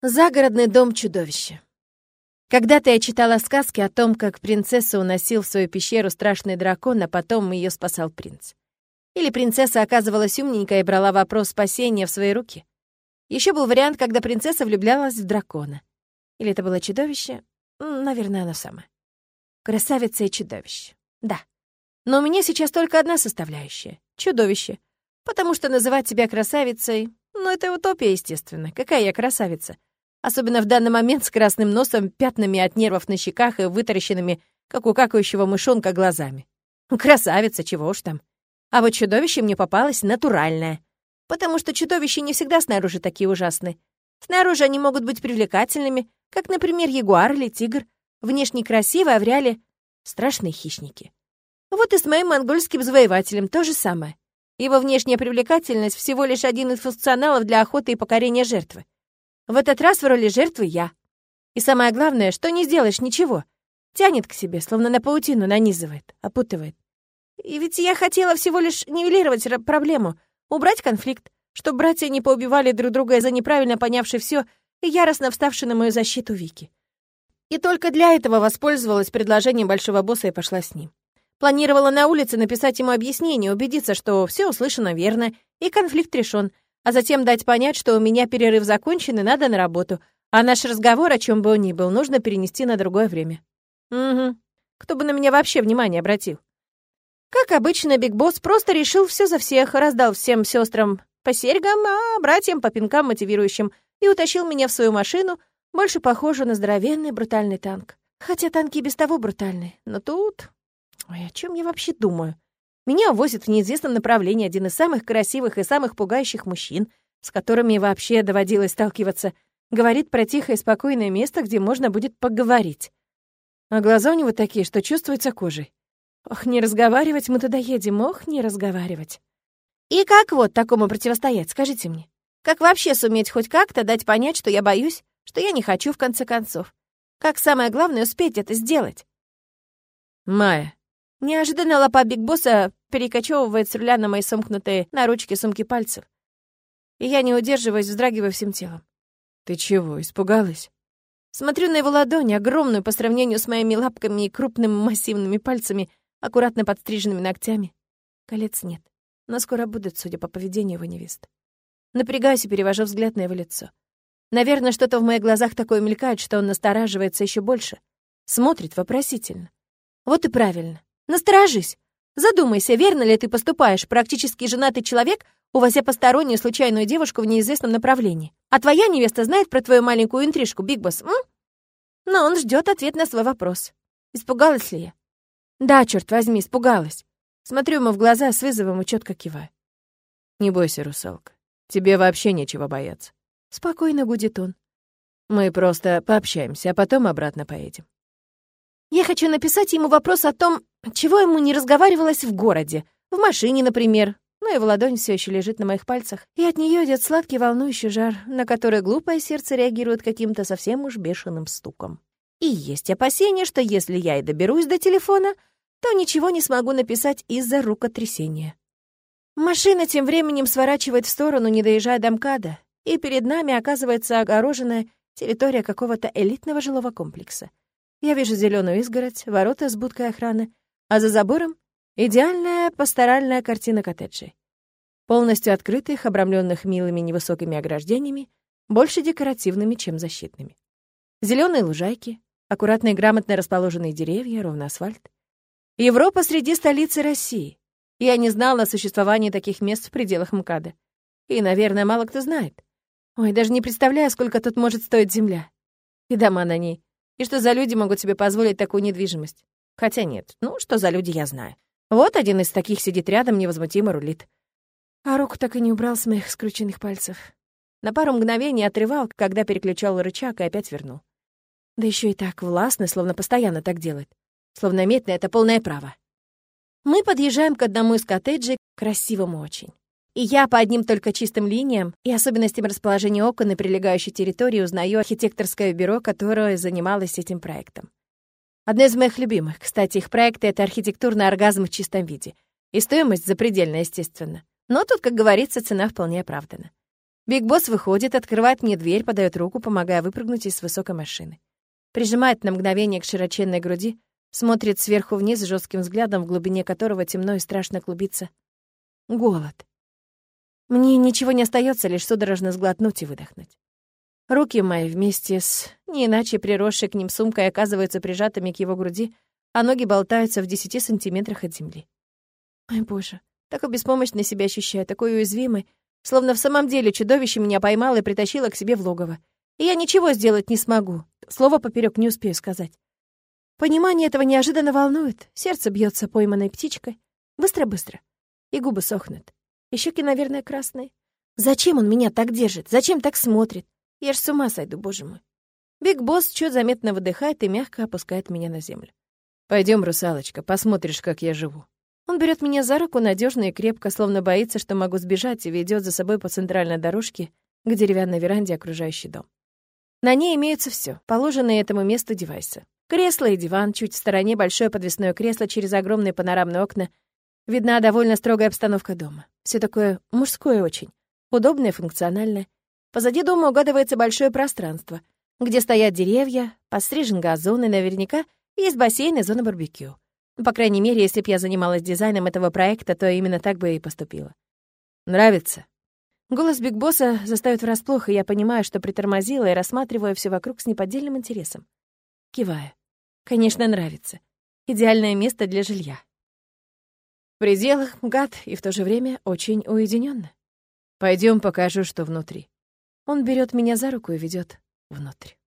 Загородный дом чудовища. Когда-то я читала сказки о том, как принцессу уносил в свою пещеру страшный дракон, а потом ее спасал принц. Или принцесса оказывалась умненькая и брала вопрос спасения в свои руки. Еще был вариант, когда принцесса влюблялась в дракона. Или это было чудовище? Наверное, оно самое. Красавица и чудовище. Да. Но у меня сейчас только одна составляющая — чудовище. Потому что называть тебя красавицей — ну, это утопия, естественно. Какая я красавица? Особенно в данный момент с красным носом, пятнами от нервов на щеках и вытаращенными, как у какающего мышонка, глазами. Красавица, чего уж там. А вот чудовище мне попалось натуральное. Потому что чудовища не всегда снаружи такие ужасные. Снаружи они могут быть привлекательными, как, например, ягуар или тигр. Внешне красивые, а в реале страшные хищники. Вот и с моим монгольским завоевателем то же самое. Его внешняя привлекательность всего лишь один из функционалов для охоты и покорения жертвы. В этот раз в роли жертвы я. И самое главное, что не сделаешь ничего. Тянет к себе, словно на паутину нанизывает, опутывает. И ведь я хотела всего лишь нивелировать проблему, убрать конфликт, чтобы братья не поубивали друг друга из-за неправильно понявшей все и яростно вставшей на мою защиту Вики. И только для этого воспользовалась предложением большого босса и пошла с ним. Планировала на улице написать ему объяснение, убедиться, что все услышано верно и конфликт решен, а затем дать понять, что у меня перерыв закончен и надо на работу, а наш разговор, о чем бы он ни был, нужно перенести на другое время. Угу. Кто бы на меня вообще внимание обратил? Как обычно, Биг Босс просто решил все за всех, раздал всем сестрам по серьгам, а братьям по пинкам мотивирующим, и утащил меня в свою машину, больше похожую на здоровенный брутальный танк. Хотя танки без того брутальные, но тут... Ой, о чем я вообще думаю? Меня возит в неизвестном направлении один из самых красивых и самых пугающих мужчин, с которыми вообще доводилось сталкиваться. Говорит про тихое и спокойное место, где можно будет поговорить. А глаза у него такие, что чувствуется кожей. Ох, не разговаривать мы туда едем, ох, не разговаривать. И как вот такому противостоять, скажите мне? Как вообще суметь хоть как-то дать понять, что я боюсь, что я не хочу в конце концов? Как самое главное успеть это сделать? Майя. Неожиданно лапа Биг Босса перекочевывает с руля на мои сомкнутые на ручке сумки пальцев. И я не удерживаюсь, вздрагиваю всем телом. «Ты чего, испугалась?» Смотрю на его ладонь, огромную по сравнению с моими лапками и крупными массивными пальцами, аккуратно подстриженными ногтями. Колец нет, но скоро будут, судя по поведению его невест. Напрягаюсь и перевожу взгляд на его лицо. Наверное, что-то в моих глазах такое мелькает, что он настораживается еще больше. Смотрит вопросительно. Вот и правильно. Насторожись. Задумайся, верно ли ты поступаешь, практически женатый человек, увозя постороннюю случайную девушку в неизвестном направлении. А твоя невеста знает про твою маленькую интрижку, Биг Босс, м? Но он ждет ответ на свой вопрос. Испугалась ли я? Да, черт возьми, испугалась. Смотрю ему в глаза с вызовом и четко киваю. Не бойся, русалка. Тебе вообще нечего бояться. Спокойно гудит он. Мы просто пообщаемся, а потом обратно поедем. Я хочу написать ему вопрос о том, чего ему не разговаривалось в городе, в машине, например. Но его ладонь все еще лежит на моих пальцах, и от нее идет сладкий волнующий жар, на который глупое сердце реагирует каким-то совсем уж бешеным стуком. И есть опасение, что если я и доберусь до телефона, то ничего не смогу написать из-за рукотрясения. Машина тем временем сворачивает в сторону, не доезжая до МКАДа, и перед нами оказывается огороженная территория какого-то элитного жилого комплекса. Я вижу зеленую изгородь, ворота с будкой охраны, а за забором — идеальная пасторальная картина коттеджей. Полностью открытых, обрамленных милыми невысокими ограждениями, больше декоративными, чем защитными. Зеленые лужайки, аккуратные грамотно расположенные деревья, ровно асфальт. Европа среди столицы России. Я не знала о существовании таких мест в пределах МКАДа. И, наверное, мало кто знает. Ой, даже не представляю, сколько тут может стоить земля. И дома на ней. И что за люди могут себе позволить такую недвижимость? Хотя нет, ну, что за люди, я знаю. Вот один из таких сидит рядом, невозмутимо рулит. А руку так и не убрал с моих скрученных пальцев. На пару мгновений отрывал, когда переключал рычаг и опять вернул. Да еще и так властно, словно постоянно так делает. Словно имеет на это полное право. Мы подъезжаем к одному из коттеджей, красивому очень. И я по одним только чистым линиям и особенностям расположения окон и прилегающей территории узнаю архитекторское бюро, которое занималось этим проектом. Одно из моих любимых. Кстати, их проект — это архитектурный оргазм в чистом виде. И стоимость запредельная, естественно. Но тут, как говорится, цена вполне оправдана. Биг Босс выходит, открывает мне дверь, подает руку, помогая выпрыгнуть из высокой машины. Прижимает на мгновение к широченной груди, смотрит сверху вниз жестким взглядом, в глубине которого темно и страшно клубится. Голод. Мне ничего не остается, лишь судорожно сглотнуть и выдохнуть. Руки мои вместе с не иначе приросшей к ним сумкой оказываются прижатыми к его груди, а ноги болтаются в десяти сантиметрах от земли. Ой, боже, такой беспомощно себя ощущаю, такой уязвимой, словно в самом деле чудовище меня поймало и притащило к себе в логово. И я ничего сделать не смогу, слова поперек не успею сказать. Понимание этого неожиданно волнует, сердце бьется пойманной птичкой. Быстро-быстро. И губы сохнут. И щеки, наверное, красные. Зачем он меня так держит? Зачем так смотрит? Я ж с ума сойду, боже мой. Биг Босс чуть заметно выдыхает и мягко опускает меня на землю. Пойдем, русалочка, посмотришь, как я живу. Он берет меня за руку надежно и крепко, словно боится, что могу сбежать, и ведет за собой по центральной дорожке к деревянной веранде, окружающей дом. На ней имеются все, положенные этому месту девайсы. Кресло и диван, чуть в стороне большое подвесное кресло через огромные панорамные окна. Видна довольно строгая обстановка дома. Все такое мужское очень. Удобное, функциональное. Позади дома угадывается большое пространство, где стоят деревья, пострижен газон и наверняка есть бассейн и зона барбекю. По крайней мере, если б я занималась дизайном этого проекта, то именно так бы и поступила. Нравится? Голос Биг Босса заставит врасплох, и я понимаю, что притормозила и рассматриваю все вокруг с неподдельным интересом. Киваю. Конечно, нравится. Идеальное место для жилья. В пределах гад и в то же время очень уединенно. Пойдем, покажу, что внутри. Он берет меня за руку и ведет внутрь.